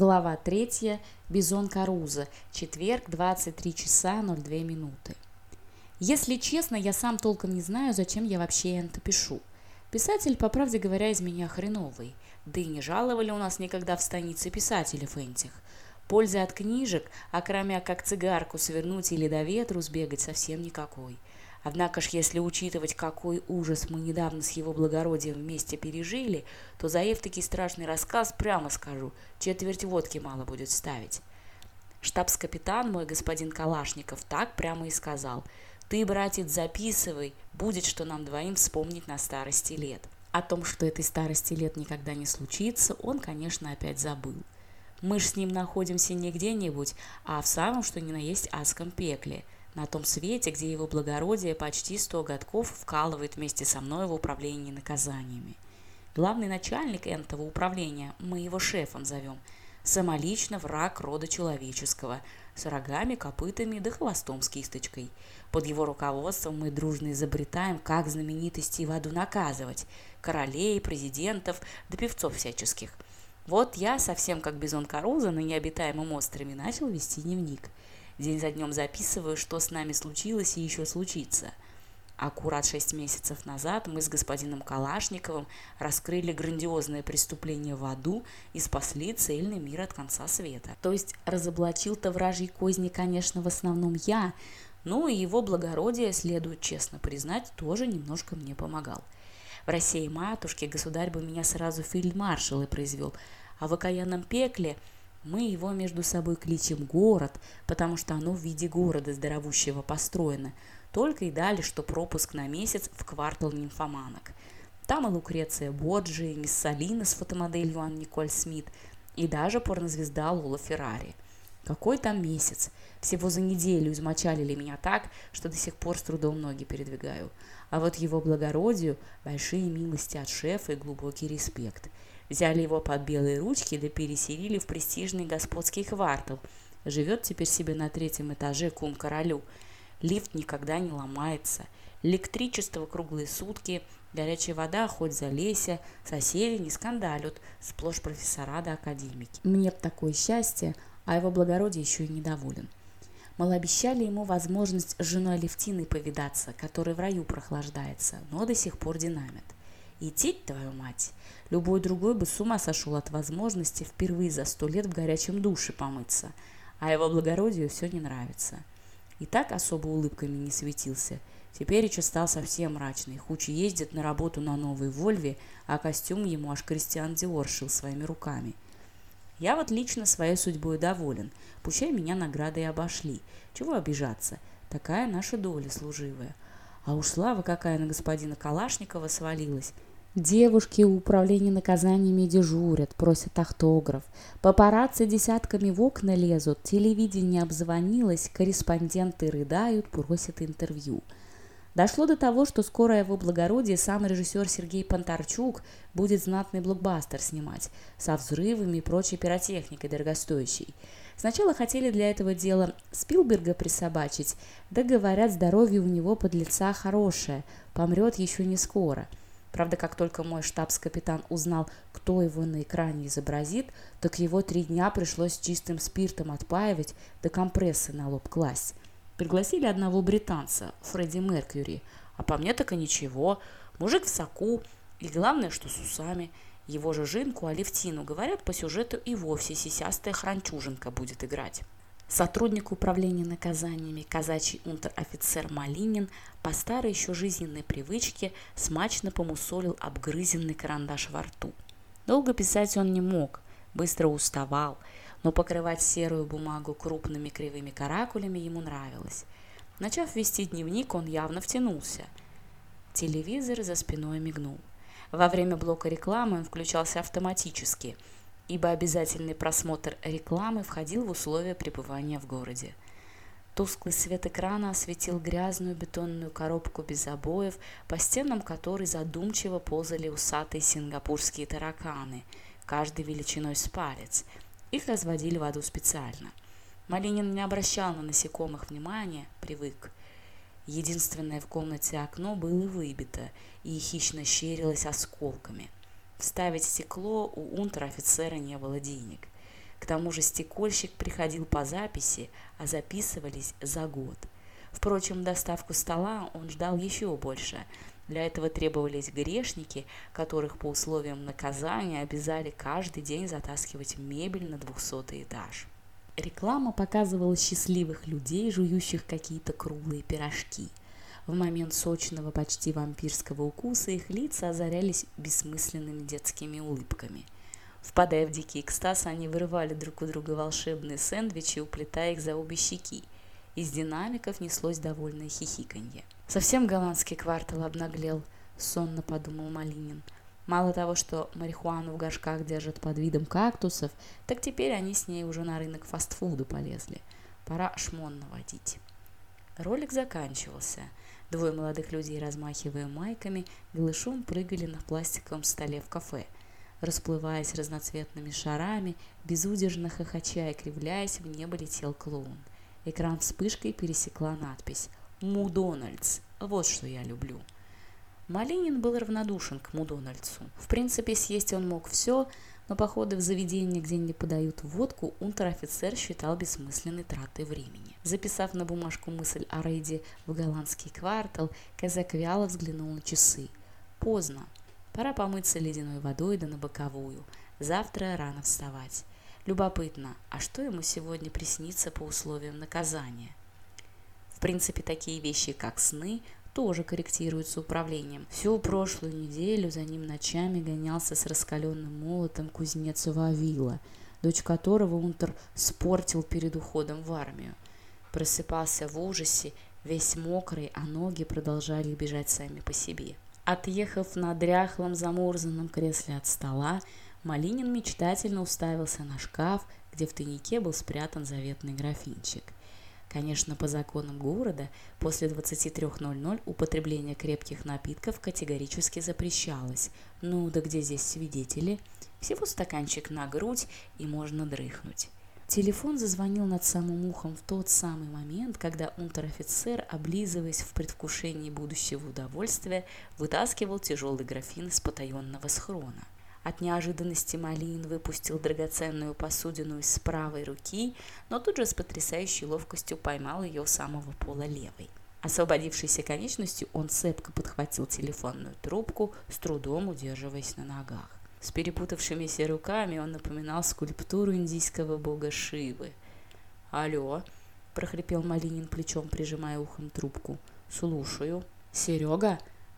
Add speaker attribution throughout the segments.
Speaker 1: Глава 3. Бизон Каруза. Четверг, 23 часа 02 минуты. Если честно, я сам толком не знаю, зачем я вообще это пишу. Писатель, по правде говоря, из меня хреновый. Да и не жаловали у нас никогда в станице писателей этих. Пользы от книжек, а кроме как цигарку свернуть или до ветру сбегать, совсем никакой. Однако ж, если учитывать, какой ужас мы недавно с его благородием вместе пережили, то за таки страшный рассказ, прямо скажу, четверть водки мало будет ставить. Штабс-капитан мой господин Калашников так прямо и сказал. «Ты, братец, записывай, будет что нам двоим вспомнить на старости лет». О том, что этой старости лет никогда не случится, он, конечно, опять забыл. Мы ж с ним находимся не где-нибудь, а в самом, что ни на есть адском пекле – на том свете, где его благородие почти сто годков вкалывает вместе со мной в управлении наказаниями. Главный начальник этого управления, мы его шефом зовем, самолично враг рода человеческого, с рогами, копытами да хвостом с кисточкой. Под его руководством мы дружно изобретаем, как знаменитостей в аду наказывать, королей, президентов да певцов всяческих. Вот я, совсем как Бизон Каруза на необитаемом острове, начал вести дневник – День за днем записываю, что с нами случилось и еще случится. Аккурат шесть месяцев назад мы с господином Калашниковым раскрыли грандиозное преступление в аду и спасли цельный мир от конца света. То есть разоблачил-то вражьи козни, конечно, в основном я, но и его благородие, следует честно признать, тоже немножко мне помогал. В России матушке государь бы меня сразу фельдмаршалы произвел, а в окаянном пекле – мы его между собой кличем «город», потому что оно в виде города здоровущего построено. Только и дали, что пропуск на месяц в квартал нимфоманок. Там и Лукреция Боджи, и мисс Салина с фотомоделью Анн Николь Смит, и даже порнозвезда Лола Феррари. Какой там месяц? Всего за неделю измочалили меня так, что до сих пор с трудом ноги передвигаю. А вот его благородию большие милости от шефа и глубокий респект – взяли его под белые ручки да переселили в престижный господский квартал. Живет теперь себе на третьем этаже кум королю. Лифт никогда не ломается. Электричество круглые сутки, горячая вода, хоть за залейся, соседи не скандалят, сплошь профессора да академики. Мне б такое счастье, а его благородие еще и недоволен. Мало обещали ему возможность с женой Левтиной повидаться, которая в раю прохлаждается, но до сих пор динамит. Идти, твою мать! Любой другой бы с ума сошел от возможности впервые за сто лет в горячем душе помыться, а его благородию все не нравится. И так особо улыбками не светился. Теперь еще стал совсем мрачный. Хучи ездит на работу на новой Вольве, а костюм ему аж Кристиан Диор шил своими руками. Я вот лично своей судьбой доволен. Пущай меня наградой обошли. Чего обижаться? Такая наша доля служивая. А уж слава какая на господина Калашникова свалилась. Девушки у управления наказаниями дежурят, просят автограф. Папарацци десятками в окна лезут, телевидение обзвонилось, корреспонденты рыдают, просят интервью. Дошло до того, что скоро его благородие сам режиссер Сергей Понтарчук будет знатный блокбастер снимать со взрывами и прочей пиротехникой дорогостоящей. Сначала хотели для этого дела Спилберга присобачить, да говорят, здоровье у него под лица хорошее, помрет еще не скоро – Правда, как только мой штабс-капитан узнал, кто его на экране изобразит, так его три дня пришлось чистым спиртом отпаивать, да компрессы на лоб класть. Пригласили одного британца, Фредди Меркьюри, а по мне так и ничего. Мужик в соку, и главное, что с усами. Его же Жинку Алевтину, говорят, по сюжету и вовсе сисястая хранчуженка будет играть. сотрудник управления наказаниями, казачий унтер-офицер Малинин по старой еще жизненной привычке смачно помусолил обгрызенный карандаш во рту. Долго писать он не мог, быстро уставал, но покрывать серую бумагу крупными кривыми каракулями ему нравилось. Начав вести дневник, он явно втянулся. Телевизор за спиной мигнул. Во время блока рекламы он включался автоматически – ибо обязательный просмотр рекламы входил в условия пребывания в городе. Тусклый свет экрана осветил грязную бетонную коробку без обоев, по стенам которой задумчиво ползали усатые сингапурские тараканы, каждый величиной с палец. Их разводили в аду специально. Малинин не обращал на насекомых внимания, привык. Единственное в комнате окно было выбито и хищно щерилось осколками – Вставить стекло у унтер-офицера не было денег. К тому же стекольщик приходил по записи, а записывались за год. Впрочем, доставку стола он ждал еще больше. Для этого требовались грешники, которых по условиям наказания обязали каждый день затаскивать мебель на 200 этаж. Реклама показывала счастливых людей, жующих какие-то круглые пирожки – в момент сочного, почти вампирского укуса их лица озарялись бессмысленными детскими улыбками. Впадая в дикий экстаз, они вырывали друг у друга волшебные сэндвичи, уплетая их за обе щеки. Из динамиков неслось довольное хихиканье. Совсем голландский квартал обнаглел, сонно подумал Малинин. Мало того, что марихуану в горшках держат под видом кактусов, так теперь они с ней уже на рынок фастфуда полезли. Пора шмон наводить. Ролик заканчивался – Двое молодых людей, размахивая майками, голышом прыгали на пластиковом столе в кафе. Расплываясь разноцветными шарами, безудержно хохоча и кривляясь, в небо летел клоун. Экран вспышкой пересекла надпись «Му Вот что я люблю». Малинин был равнодушен к Му В принципе, съесть он мог все, но походы в заведения, где не подают водку, унтер-офицер считал бессмысленной тратой времени. Записав на бумажку мысль о рейде в голландский квартал, казак вяло взглянул на часы. Поздно. Пора помыться ледяной водой да на боковую. Завтра рано вставать. Любопытно, а что ему сегодня приснится по условиям наказания? В принципе, такие вещи, как сны, тоже корректируется управлением. Всю прошлую неделю за ним ночами гонялся с раскаленным молотом кузнец Вавила, дочь которого Унтер спортил перед уходом в армию. Просыпался в ужасе, весь мокрый, а ноги продолжали бежать сами по себе. Отъехав на дряхлом замурзанном кресле от стола, Малинин мечтательно уставился на шкаф, где в тайнике был спрятан заветный графинчик. Конечно, по законам города после 23.00 употребление крепких напитков категорически запрещалось. Ну да где здесь свидетели? Всего стаканчик на грудь и можно дрыхнуть. Телефон зазвонил над самым ухом в тот самый момент, когда унтер-офицер, облизываясь в предвкушении будущего удовольствия, вытаскивал тяжелый графин из потаенного схрона – От неожиданности Малин выпустил драгоценную посудину из правой руки, но тут же с потрясающей ловкостью поймал ее у самого пола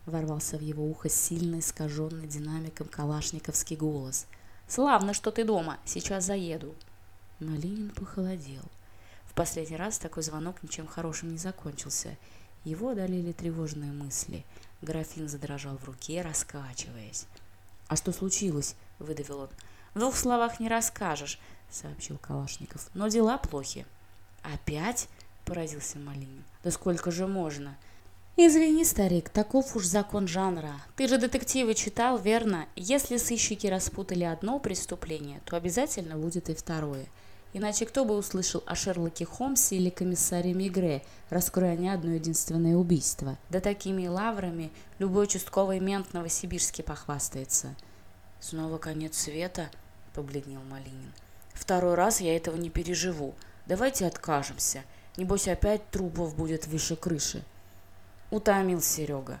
Speaker 1: левой. Освободившейся конечностью он цепко подхватил телефонную трубку, с трудом удерживаясь на ногах. С перепутавшимися руками он напоминал скульптуру индийского бога Шивы. «Алло!» – прохрипел Малинин плечом, прижимая ухом трубку. «Слушаю». «Серега?» – ворвался в его ухо сильно искаженный динамиком калашниковский голос. «Славно, что ты дома. Сейчас заеду». Малинин похолодел. В последний раз такой звонок ничем хорошим не закончился. Его одолели тревожные мысли. Графин задрожал в руке, раскачиваясь. «А что случилось?» – выдавил он. «В двух словах не расскажешь», – сообщил Калашников. «Но дела плохи». «Опять?» – поразился Малинин. «Да сколько же можно?» «Извини, старик, таков уж закон жанра. Ты же детективы читал, верно? Если сыщики распутали одно преступление, то обязательно будет и второе. Иначе кто бы услышал о Шерлоке Холмсе или комиссаре Мигре, раскроя не одно единственное убийство? Да такими лаврами любой участковый мент Новосибирске похвастается. Снова конец света, побледнел Малинин. Второй раз я этого не переживу. Давайте откажемся. Небось опять трупов будет выше крыши. Утомил Серега,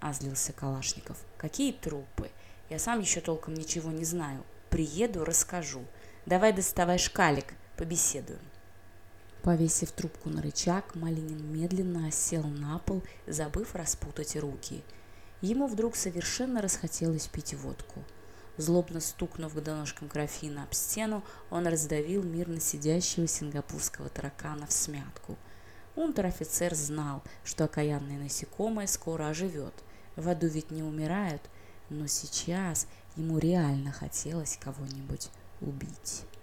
Speaker 1: озлился Калашников. Какие трупы? Я сам еще толком ничего не знаю. Приеду, расскажу. Давай доставай шкалик, побеседуем. Повесив трубку на рычаг, Малинин медленно осел на пол, забыв распутать руки. Ему вдруг совершенно расхотелось пить водку. Злобно стукнув донышком графина об стену, он раздавил мирно сидящего сингапурского таракана в смятку. Унтер-офицер знал, что окаянное насекомое скоро оживет. В аду ведь не умирают, но сейчас ему реально хотелось кого-нибудь убить.